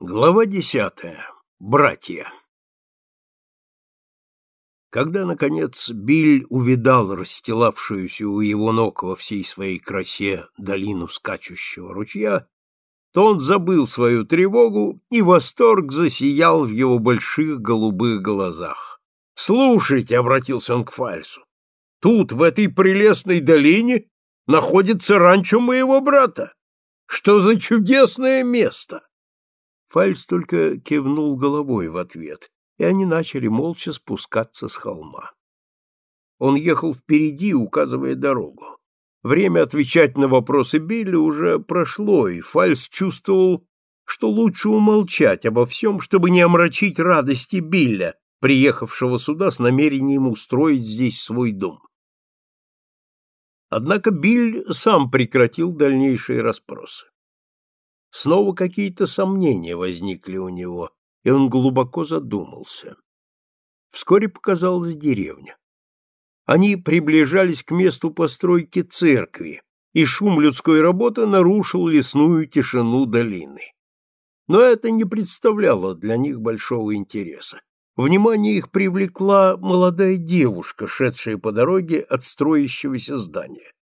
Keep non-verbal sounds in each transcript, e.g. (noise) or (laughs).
Глава десятая. Братья. Когда, наконец, Биль увидал расстилавшуюся у его ног во всей своей красе долину скачущего ручья, то он забыл свою тревогу, и восторг засиял в его больших голубых глазах. «Слушайте», — обратился он к Фальсу, — «тут, в этой прелестной долине, находится ранчо моего брата. Что за чудесное место!» Фальц только кивнул головой в ответ, и они начали молча спускаться с холма. Он ехал впереди, указывая дорогу. Время отвечать на вопросы Билли уже прошло, и Фальс чувствовал, что лучше умолчать обо всем, чтобы не омрачить радости Билля, приехавшего сюда с намерением устроить здесь свой дом. Однако Биль сам прекратил дальнейшие расспросы. Снова какие-то сомнения возникли у него, и он глубоко задумался. Вскоре показалась деревня. Они приближались к месту постройки церкви, и шум людской работы нарушил лесную тишину долины. Но это не представляло для них большого интереса. Внимание их привлекла молодая девушка, шедшая по дороге от строящегося здания.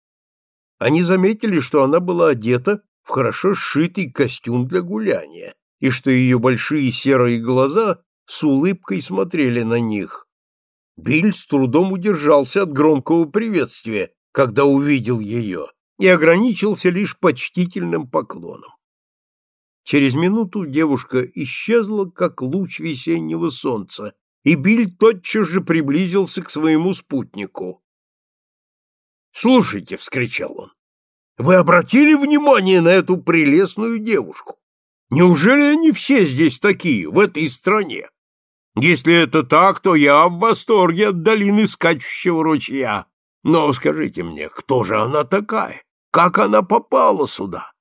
Они заметили, что она была одета в хорошо сшитый костюм для гуляния, и что ее большие серые глаза с улыбкой смотрели на них. Биль с трудом удержался от громкого приветствия, когда увидел ее, и ограничился лишь почтительным поклоном. Через минуту девушка исчезла, как луч весеннего солнца, и Биль тотчас же приблизился к своему спутнику. «Слушайте», — вскричал он, вы обратили внимание на эту прелестную девушку? Неужели они все здесь такие, в этой стране? Если это так, то я в восторге от долины скачущего ручья. Но скажите мне, кто же она такая? Как она попала сюда?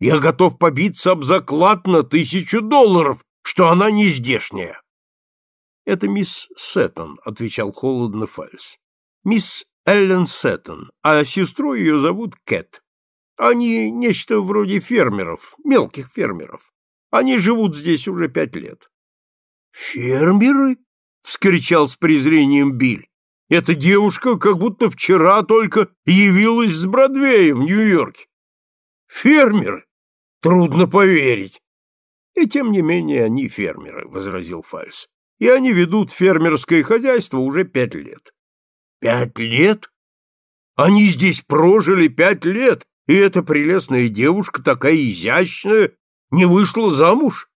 Я готов побиться об заклад на тысячу долларов, что она не здешняя. — Это мисс Сеттон, — отвечал холодно Фальс. — Мисс Эллен Сеттон, а сестру ее зовут Кэт. Они нечто вроде фермеров, мелких фермеров. Они живут здесь уже пять лет. «Фермеры?» — вскричал с презрением Биль. «Эта девушка как будто вчера только явилась с Бродвея в Нью-Йорке. Фермеры? Трудно поверить». «И тем не менее они фермеры», — возразил Фальс. «И они ведут фермерское хозяйство уже пять лет». «Пять лет? Они здесь прожили пять лет и эта прелестная девушка, такая изящная, не вышла замуж?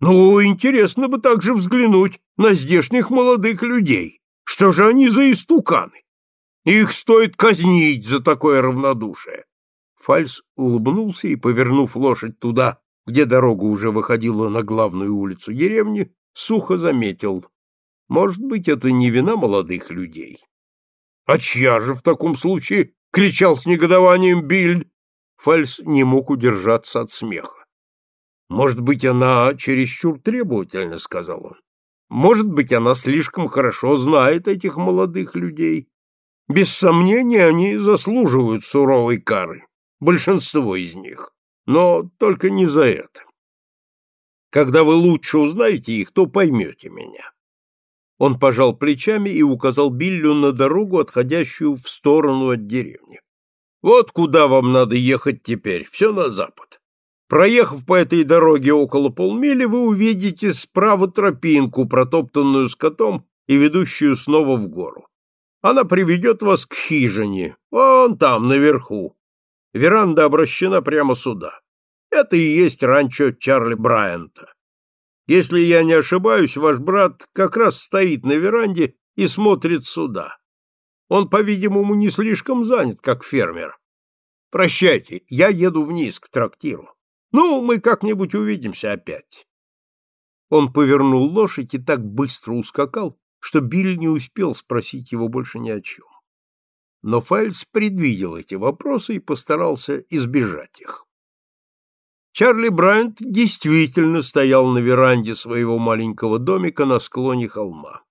Ну, интересно бы также взглянуть на здешних молодых людей. Что же они за истуканы? Их стоит казнить за такое равнодушие. Фальс улыбнулся и, повернув лошадь туда, где дорога уже выходила на главную улицу деревни, сухо заметил. Может быть, это не вина молодых людей. А чья же в таком случае — кричал с негодованием Биль. Фальс не мог удержаться от смеха. «Может быть, она чересчур требовательна», — сказал он. «Может быть, она слишком хорошо знает этих молодых людей. Без сомнения, они заслуживают суровой кары, большинство из них, но только не за это. Когда вы лучше узнаете их, то поймете меня». Он пожал плечами и указал Биллю на дорогу, отходящую в сторону от деревни. «Вот куда вам надо ехать теперь, все на запад. Проехав по этой дороге около полмили, вы увидите справа тропинку, протоптанную скотом и ведущую снова в гору. Она приведет вас к хижине, вон там, наверху. Веранда обращена прямо сюда. Это и есть ранчо Чарли Брайанта. Если я не ошибаюсь, ваш брат как раз стоит на веранде и смотрит сюда. Он, по-видимому, не слишком занят, как фермер. Прощайте, я еду вниз к трактиру. Ну, мы как-нибудь увидимся опять. Он повернул лошадь и так быстро ускакал, что Билл не успел спросить его больше ни о чем. Но Файльс предвидел эти вопросы и постарался избежать их. Чарли Брайант действительно стоял на веранде своего маленького домика на склоне холма.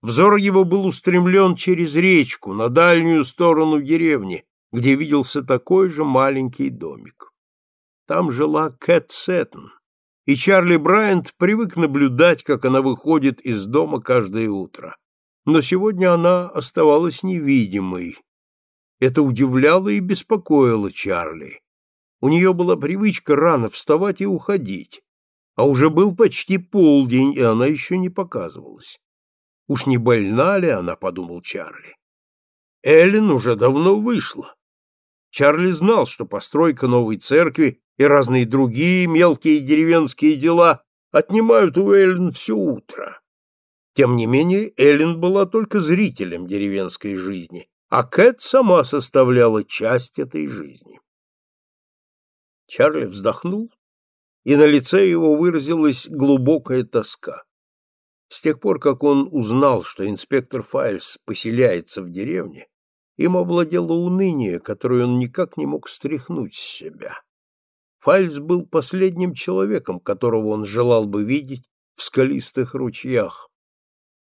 Взор его был устремлен через речку на дальнюю сторону деревни, где виделся такой же маленький домик. Там жила Кэт Сэттон, и Чарли Брайант привык наблюдать, как она выходит из дома каждое утро. Но сегодня она оставалась невидимой. Это удивляло и беспокоило Чарли. У нее была привычка рано вставать и уходить, а уже был почти полдень, и она еще не показывалась. Уж не больна ли она, подумал Чарли. Эллен уже давно вышла. Чарли знал, что постройка новой церкви и разные другие мелкие деревенские дела отнимают у Эллен все утро. Тем не менее, Эллен была только зрителем деревенской жизни, а Кэт сама составляла часть этой жизни. Чарли вздохнул, и на лице его выразилась глубокая тоска. С тех пор, как он узнал, что инспектор Файльс поселяется в деревне, им овладело уныние, которое он никак не мог стряхнуть с себя. Фальц был последним человеком, которого он желал бы видеть в скалистых ручьях.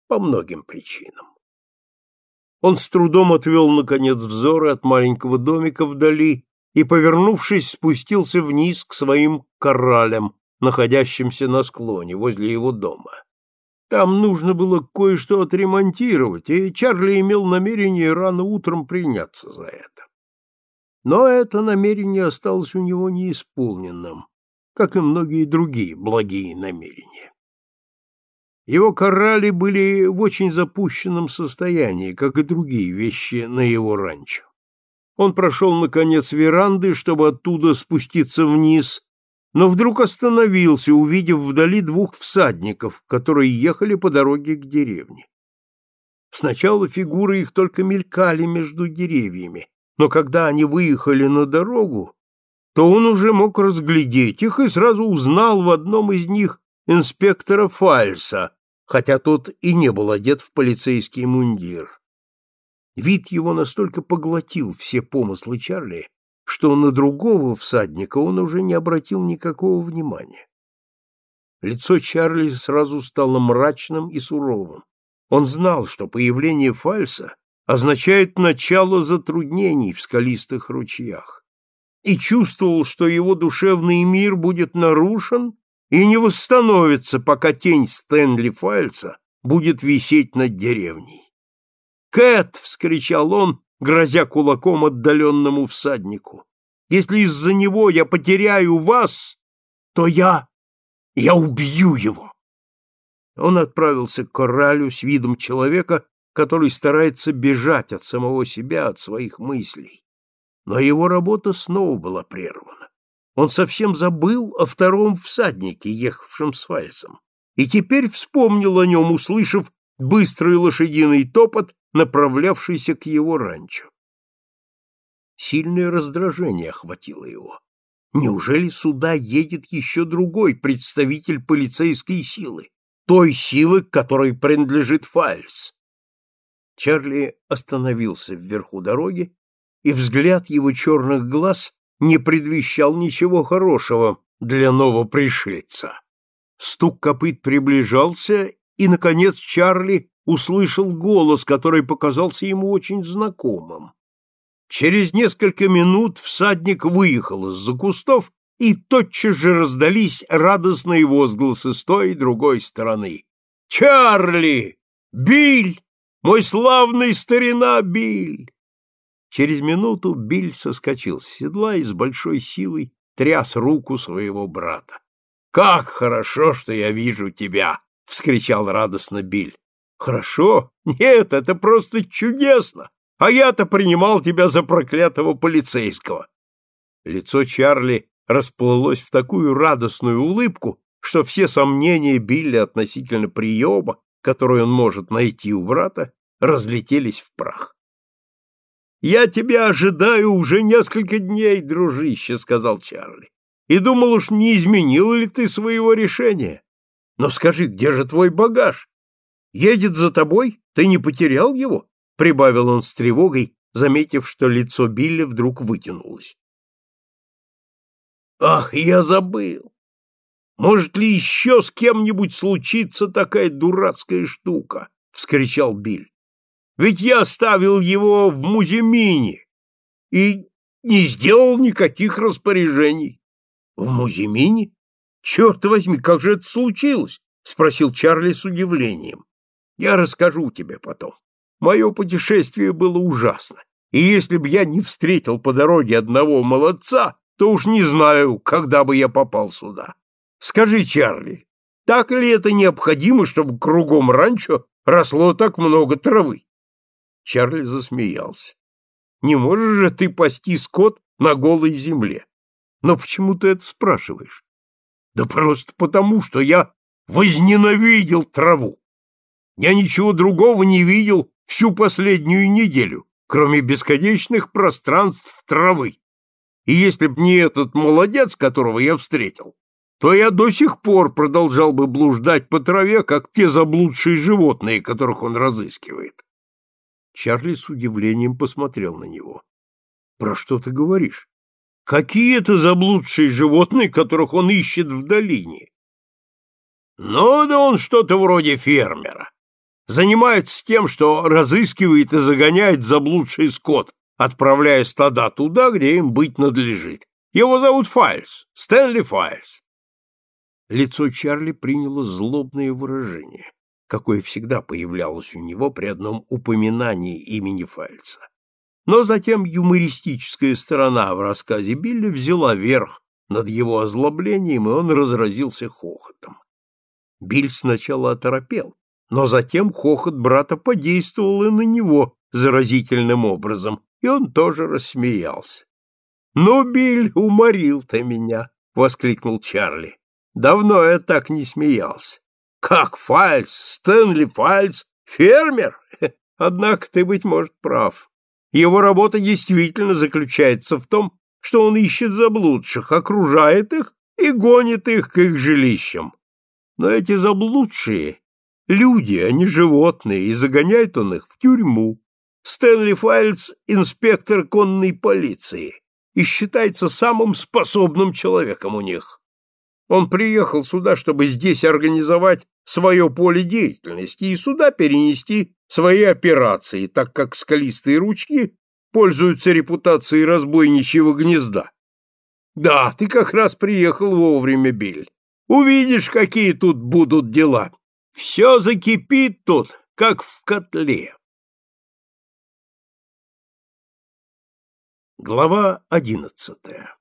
По многим причинам. Он с трудом отвел, наконец, взоры от маленького домика вдали и, повернувшись, спустился вниз к своим коралям, находящимся на склоне возле его дома. Там нужно было кое-что отремонтировать, и Чарли имел намерение рано утром приняться за это. Но это намерение осталось у него неисполненным, как и многие другие благие намерения. Его коралли были в очень запущенном состоянии, как и другие вещи на его ранчо. Он прошел, наконец, веранды, чтобы оттуда спуститься вниз, но вдруг остановился, увидев вдали двух всадников, которые ехали по дороге к деревне. Сначала фигуры их только мелькали между деревьями, но когда они выехали на дорогу, то он уже мог разглядеть их и сразу узнал в одном из них инспектора Фальса, хотя тот и не был одет в полицейский мундир. Вид его настолько поглотил все помыслы Чарли, что на другого всадника он уже не обратил никакого внимания. Лицо Чарли сразу стало мрачным и суровым. Он знал, что появление Фальса означает начало затруднений в скалистых ручьях, и чувствовал, что его душевный мир будет нарушен и не восстановится, пока тень Стэнли Файльса будет висеть над деревней. «Кэт!» — вскричал он, грозя кулаком отдаленному всаднику. «Если из-за него я потеряю вас, то я... я убью его!» Он отправился к коралю с видом человека, который старается бежать от самого себя, от своих мыслей. Но его работа снова была прервана. Он совсем забыл о втором всаднике, ехавшем с вальсом, и теперь вспомнил о нем, услышав быстрый лошадиный топот, направлявшийся к его ранчо. Сильное раздражение охватило его. Неужели сюда едет еще другой представитель полицейской силы, той силы, которой принадлежит Фальс? Чарли остановился вверху дороги, и взгляд его черных глаз не предвещал ничего хорошего для новопришельца. Стук копыт приближался, и, наконец, Чарли услышал голос, который показался ему очень знакомым. Через несколько минут всадник выехал из-за кустов, и тотчас же раздались радостные возгласы с той и другой стороны. «Чарли! Биль! Мой славный старина Биль!» Через минуту Биль соскочил с седла и с большой силой тряс руку своего брата. «Как хорошо, что я вижу тебя!» — вскричал радостно Биль. «Хорошо? Нет, это просто чудесно! А я-то принимал тебя за проклятого полицейского!» Лицо Чарли расплылось в такую радостную улыбку, что все сомнения Билли относительно приема которую он может найти у брата, разлетелись в прах. «Я тебя ожидаю уже несколько дней, дружище», — сказал Чарли. «И думал уж, не изменил ли ты своего решения. Но скажи, где же твой багаж? Едет за тобой? Ты не потерял его?» — прибавил он с тревогой, заметив, что лицо Билли вдруг вытянулось. «Ах, я забыл! Может ли еще с кем-нибудь случиться такая дурацкая штука? — вскричал Биль. — Ведь я оставил его в Муземине и не сделал никаких распоряжений. — В Муземине? Черт возьми, как же это случилось? Спросил Чарли с удивлением. Я расскажу тебе потом. Мое путешествие было ужасно. И если бы я не встретил по дороге одного молодца, то уж не знаю, когда бы я попал сюда. Скажи, Чарли, так ли это необходимо, чтобы кругом ранчо росло так много травы? Чарли засмеялся. Не можешь же ты пасти скот на голой земле? Но почему ты это спрашиваешь? Да просто потому, что я возненавидел траву. Я ничего другого не видел всю последнюю неделю, кроме бесконечных пространств травы. И если б не этот молодец, которого я встретил, то я до сих пор продолжал бы блуждать по траве, как те заблудшие животные, которых он разыскивает. Чарли с удивлением посмотрел на него. — Про что ты говоришь? Какие это заблудшие животные, которых он ищет в долине? — Ну, да он что-то вроде фермера. Занимается тем, что разыскивает и загоняет заблудший скот, отправляя стада туда, где им быть надлежит. Его зовут Файльс, Стэнли Файльс. Лицо Чарли приняло злобное выражение, какое всегда появлялось у него при одном упоминании имени Файльса. Но затем юмористическая сторона в рассказе Билли взяла верх над его озлоблением, и он разразился хохотом. Биль сначала оторопел, но затем хохот брата подействовал и на него заразительным образом, и он тоже рассмеялся. «Ну, Биль, уморил ты меня!» — воскликнул Чарли. Давно я так не смеялся. Как Фальц, Стэнли Фальц, фермер? (laughs) Однако ты, быть может, прав. Его работа действительно заключается в том, что он ищет заблудших, окружает их и гонит их к их жилищам. Но эти заблудшие — люди, а не животные, и загоняет он их в тюрьму. Стэнли Файльц — инспектор конной полиции и считается самым способным человеком у них. Он приехал сюда, чтобы здесь организовать свое поле деятельности и сюда перенести свои операции, так как скалистые ручки пользуются репутацией разбойничьего гнезда. Да, ты как раз приехал вовремя, Биль. Увидишь, какие тут будут дела. Все закипит тут, как в котле. Глава одиннадцатая.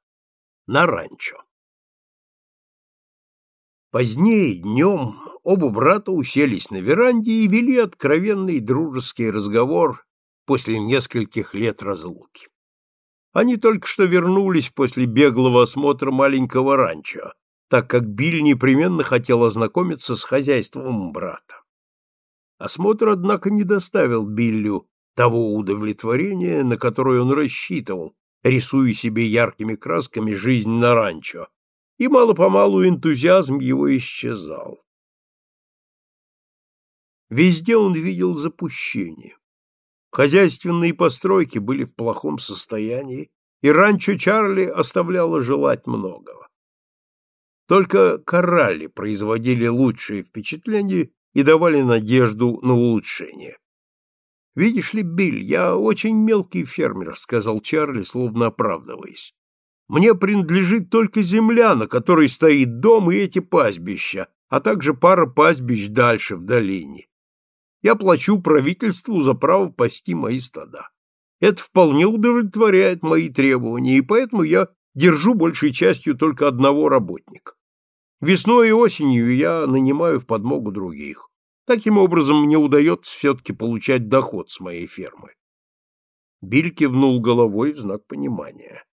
На ранчо. Позднее, днем, оба брата уселись на веранде и вели откровенный дружеский разговор после нескольких лет разлуки. Они только что вернулись после беглого осмотра маленького ранчо, так как Биль непременно хотел ознакомиться с хозяйством брата. Осмотр, однако, не доставил Биллю того удовлетворения, на которое он рассчитывал, рисуя себе яркими красками жизнь на ранчо, и мало-помалу энтузиазм его исчезал. Везде он видел запущение. Хозяйственные постройки были в плохом состоянии, и ранчо Чарли оставляло желать многого. Только коралли производили лучшее впечатление и давали надежду на улучшение. «Видишь ли, Билл, я очень мелкий фермер», — сказал Чарли, словно оправдываясь. Мне принадлежит только земля, на которой стоит дом и эти пастбища, а также пара пастбищ дальше, в долине. Я плачу правительству за право пасти мои стада. Это вполне удовлетворяет мои требования, и поэтому я держу большей частью только одного работника. Весной и осенью я нанимаю в подмогу других. Таким образом, мне удается все-таки получать доход с моей фермы. Биль кивнул головой в знак понимания.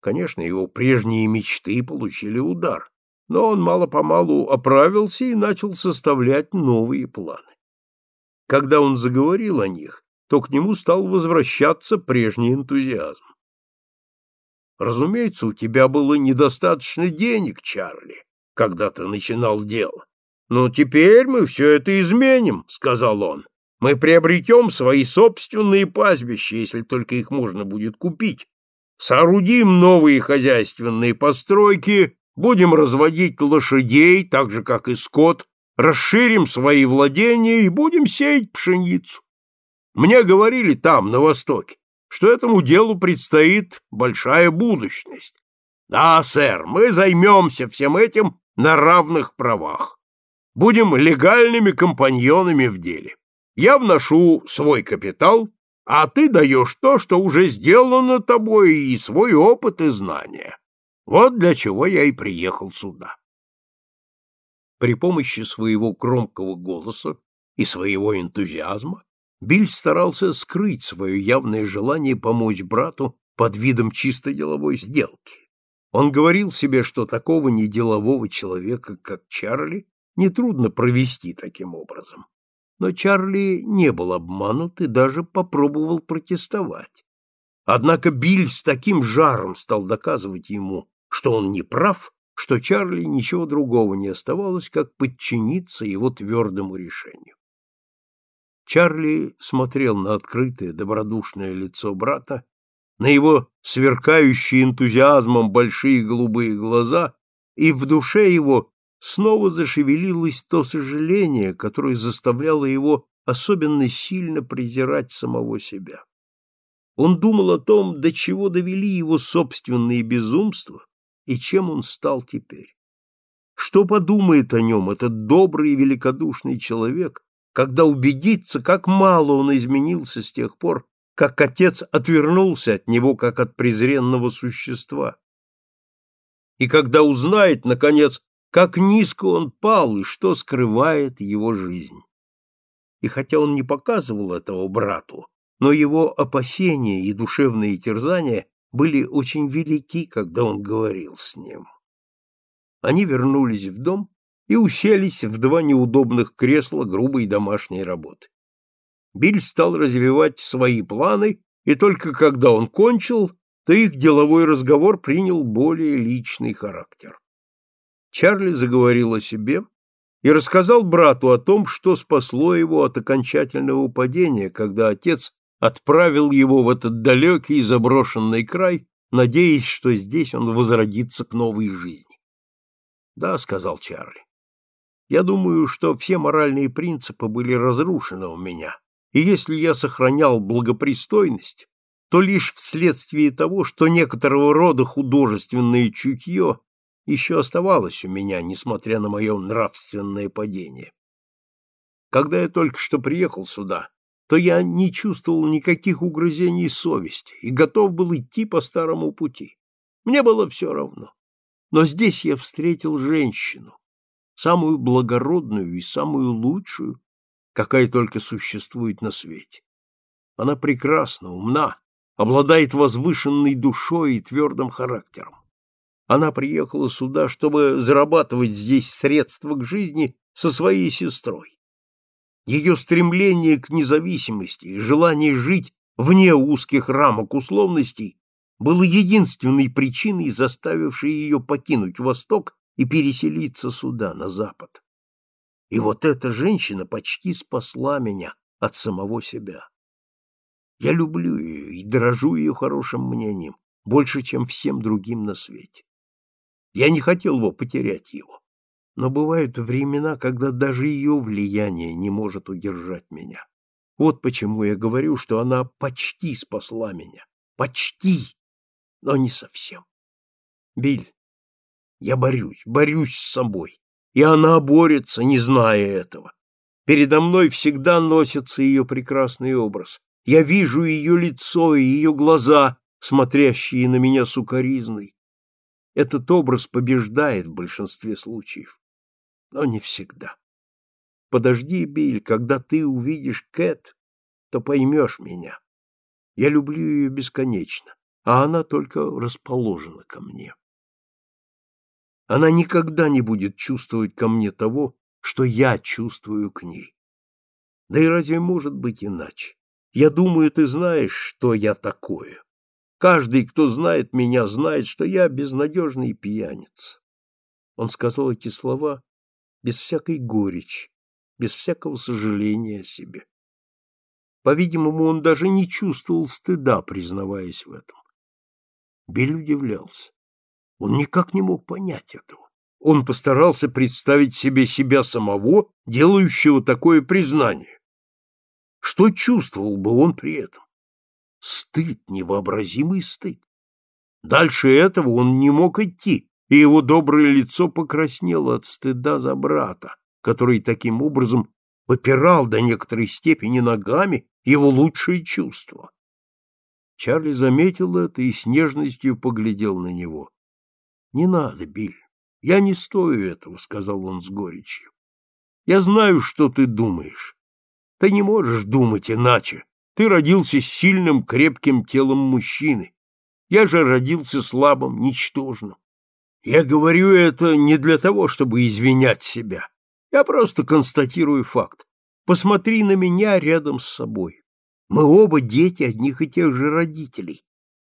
Конечно, его прежние мечты получили удар, но он мало-помалу оправился и начал составлять новые планы. Когда он заговорил о них, то к нему стал возвращаться прежний энтузиазм. Разумеется, у тебя было недостаточно денег, Чарли, когда ты начинал дело. Но теперь мы все это изменим, сказал он. Мы приобретем свои собственные пастбища, если только их можно будет купить, Соорудим новые хозяйственные постройки, будем разводить лошадей, так же, как и скот, расширим свои владения и будем сеять пшеницу. Мне говорили там, на Востоке, что этому делу предстоит большая будущность. Да, сэр, мы займемся всем этим на равных правах. Будем легальными компаньонами в деле. Я вношу свой капитал, а ты даешь то, что уже сделано тобой, и свой опыт и знания. Вот для чего я и приехал сюда. При помощи своего громкого голоса и своего энтузиазма Биль старался скрыть свое явное желание помочь брату под видом чисто деловой сделки. Он говорил себе, что такого неделового человека, как Чарли, нетрудно провести таким образом. Но Чарли не был обманут и даже попробовал протестовать. Однако Биль с таким жаром стал доказывать ему, что он не прав, что Чарли ничего другого не оставалось, как подчиниться его твердому решению. Чарли смотрел на открытое добродушное лицо брата, на его сверкающие энтузиазмом большие голубые глаза, и в душе его снова зашевелилось то сожаление, которое заставляло его особенно сильно презирать самого себя. Он думал о том, до чего довели его собственные безумства и чем он стал теперь. Что подумает о нем этот добрый и великодушный человек, когда убедится, как мало он изменился с тех пор, как отец отвернулся от него, как от презренного существа. И когда узнает, наконец, как низко он пал и что скрывает его жизнь. И хотя он не показывал этого брату, но его опасения и душевные терзания были очень велики, когда он говорил с ним. Они вернулись в дом и уселись в два неудобных кресла грубой домашней работы. Биль стал развивать свои планы, и только когда он кончил, то их деловой разговор принял более личный характер. Чарли заговорил о себе и рассказал брату о том, что спасло его от окончательного падения, когда отец отправил его в этот далекий заброшенный край, надеясь, что здесь он возродится к новой жизни. «Да», — сказал Чарли, — «я думаю, что все моральные принципы были разрушены у меня, и если я сохранял благопристойность, то лишь вследствие того, что некоторого рода художественное чутье еще оставалось у меня, несмотря на мое нравственное падение. Когда я только что приехал сюда, то я не чувствовал никаких угрызений совести и готов был идти по старому пути. Мне было все равно. Но здесь я встретил женщину, самую благородную и самую лучшую, какая только существует на свете. Она прекрасна, умна, обладает возвышенной душой и твердым характером. Она приехала сюда, чтобы зарабатывать здесь средства к жизни со своей сестрой. Ее стремление к независимости и желание жить вне узких рамок условностей было единственной причиной, заставившей ее покинуть Восток и переселиться сюда, на Запад. И вот эта женщина почти спасла меня от самого себя. Я люблю ее и дорожу ее хорошим мнением, больше, чем всем другим на свете. Я не хотел бы потерять его. Но бывают времена, когда даже ее влияние не может удержать меня. Вот почему я говорю, что она почти спасла меня. Почти, но не совсем. Биль, я борюсь, борюсь с собой, и она борется, не зная этого. Передо мной всегда носится ее прекрасный образ. Я вижу ее лицо и ее глаза, смотрящие на меня сукоризной. Этот образ побеждает в большинстве случаев, но не всегда. Подожди, Биль, когда ты увидишь Кэт, то поймешь меня. Я люблю ее бесконечно, а она только расположена ко мне. Она никогда не будет чувствовать ко мне того, что я чувствую к ней. Да и разве может быть иначе? Я думаю, ты знаешь, что я такое. Каждый, кто знает меня, знает, что я безнадежный пьяница. Он сказал эти слова без всякой горечи, без всякого сожаления о себе. По-видимому, он даже не чувствовал стыда, признаваясь в этом. Биль удивлялся. Он никак не мог понять этого. Он постарался представить себе себя самого, делающего такое признание. Что чувствовал бы он при этом? Стыд, невообразимый стыд. Дальше этого он не мог идти, и его доброе лицо покраснело от стыда за брата, который таким образом попирал до некоторой степени ногами его лучшие чувства. Чарли заметил это и с нежностью поглядел на него. — Не надо, Биль, я не стою этого, — сказал он с горечью. — Я знаю, что ты думаешь. Ты не можешь думать иначе. Ты родился с сильным, крепким телом мужчины. Я же родился слабым, ничтожным. Я говорю это не для того, чтобы извинять себя. Я просто констатирую факт. Посмотри на меня рядом с собой. Мы оба дети одних и тех же родителей.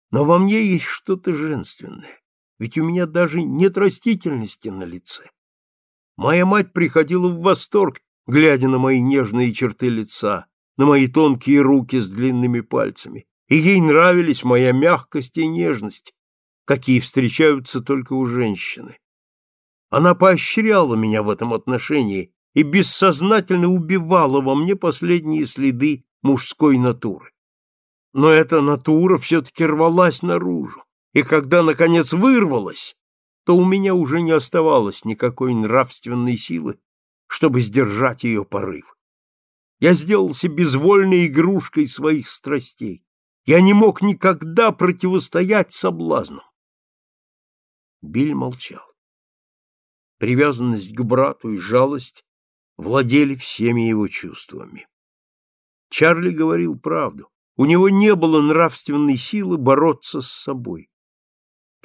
Но во мне есть что-то женственное. Ведь у меня даже нет растительности на лице. Моя мать приходила в восторг, глядя на мои нежные черты лица, на мои тонкие руки с длинными пальцами, и ей нравились моя мягкость и нежность, какие встречаются только у женщины. Она поощряла меня в этом отношении и бессознательно убивала во мне последние следы мужской натуры. Но эта натура все-таки рвалась наружу, и когда, наконец, вырвалась, то у меня уже не оставалось никакой нравственной силы, чтобы сдержать ее порыв. Я сделался безвольной игрушкой своих страстей. Я не мог никогда противостоять соблазнам. Биль молчал. Привязанность к брату и жалость владели всеми его чувствами. Чарли говорил правду. У него не было нравственной силы бороться с собой.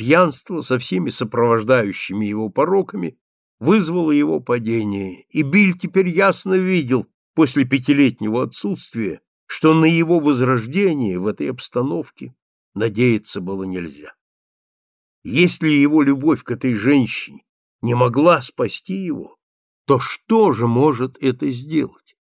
Пьянство со всеми сопровождающими его пороками вызвало его падение, и Биль теперь ясно видел после пятилетнего отсутствия, что на его возрождение в этой обстановке надеяться было нельзя. Если его любовь к этой женщине не могла спасти его, то что же может это сделать?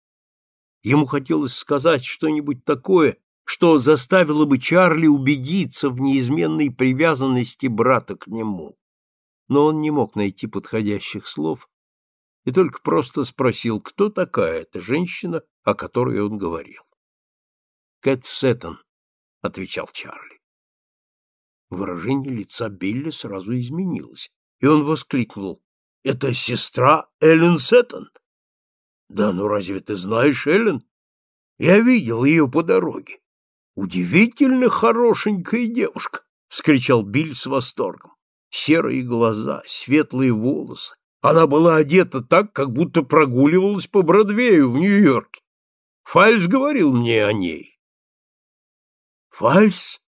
Ему хотелось сказать что-нибудь такое, что заставило бы Чарли убедиться в неизменной привязанности брата к нему. Но он не мог найти подходящих слов и только просто спросил, кто такая эта женщина, о которой он говорил. «Кэт Сеттон», — отвечал Чарли. Выражение лица Билли сразу изменилось, и он воскликнул. «Это сестра Эллен Сеттон?» «Да ну разве ты знаешь Эллен? Я видел ее по дороге. Удивительно хорошенькая девушка!» — вскричал Биль с восторгом. Серые глаза, светлые волосы. Она была одета так, как будто прогуливалась по Бродвею в Нью-Йорке. Фальс говорил мне о ней. «Фальс?»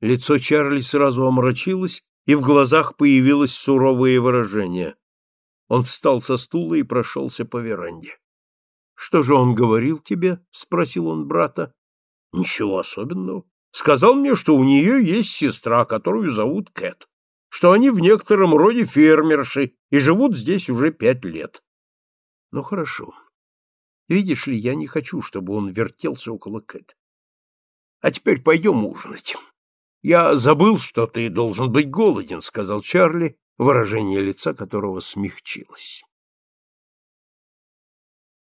Лицо Чарли сразу омрачилось, и в глазах появилось суровое выражение. Он встал со стула и прошелся по веранде. — Что же он говорил тебе? — спросил он брата. — Ничего особенного. Сказал мне, что у нее есть сестра, которую зовут Кэт, что они в некотором роде фермерши и живут здесь уже пять лет. — Ну, хорошо. Видишь ли, я не хочу, чтобы он вертелся около Кэт. А теперь пойдем ужинать. Я забыл, что ты должен быть голоден, — сказал Чарли, выражение лица которого смягчилось.